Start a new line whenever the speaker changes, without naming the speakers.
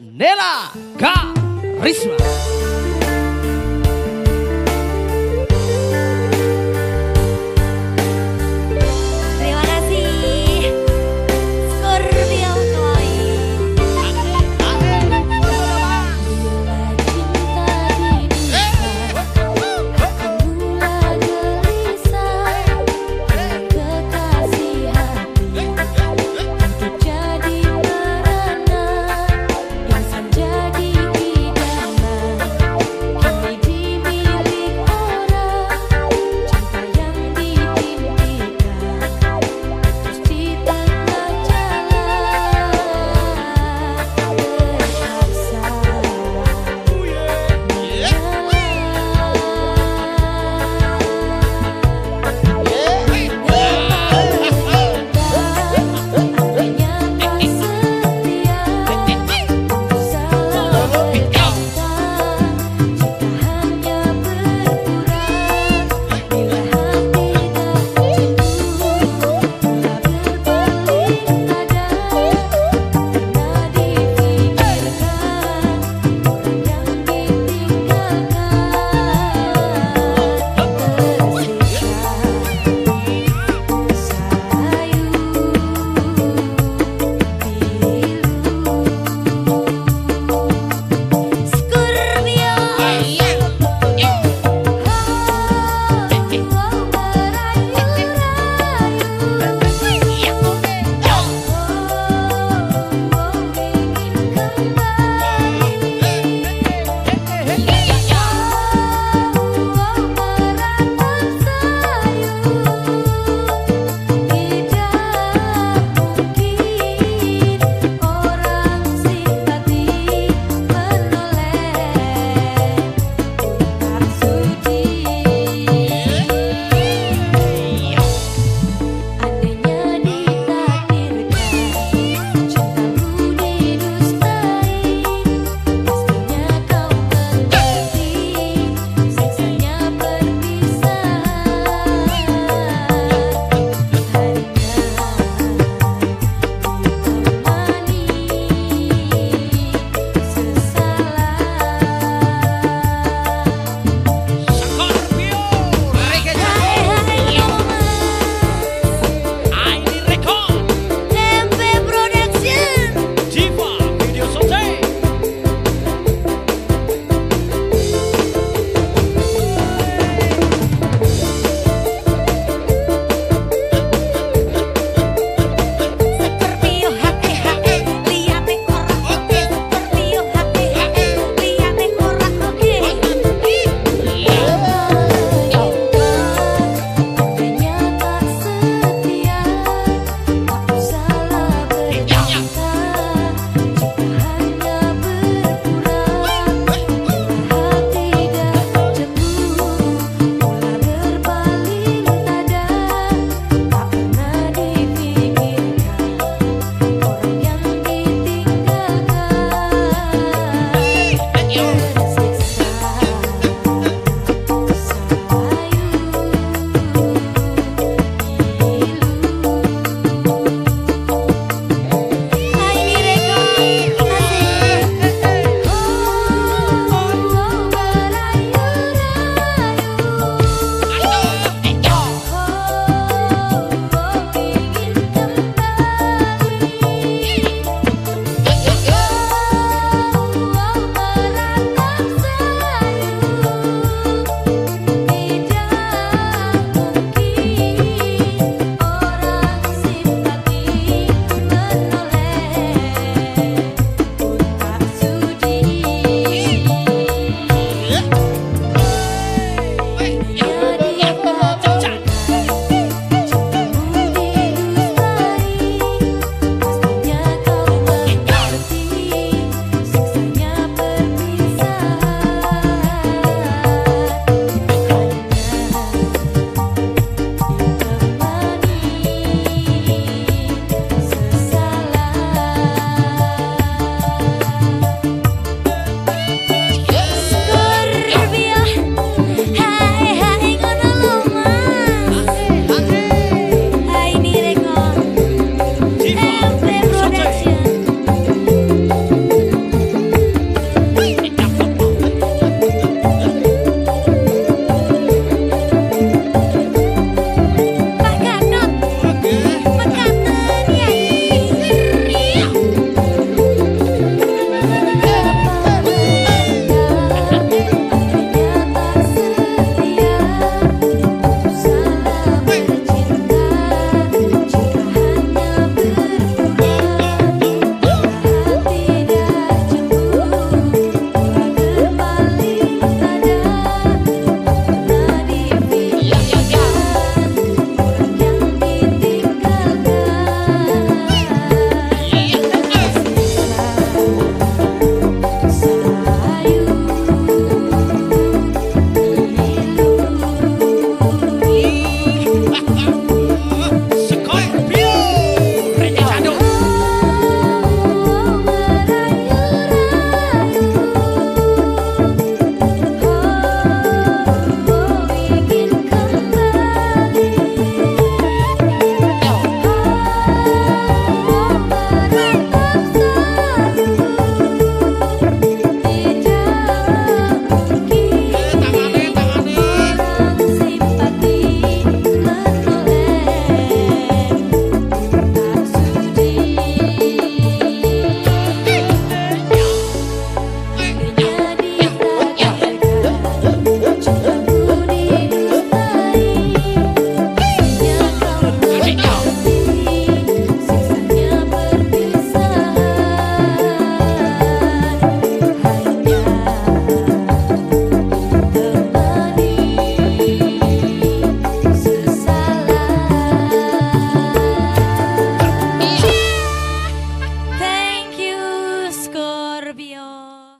Nela Karisma.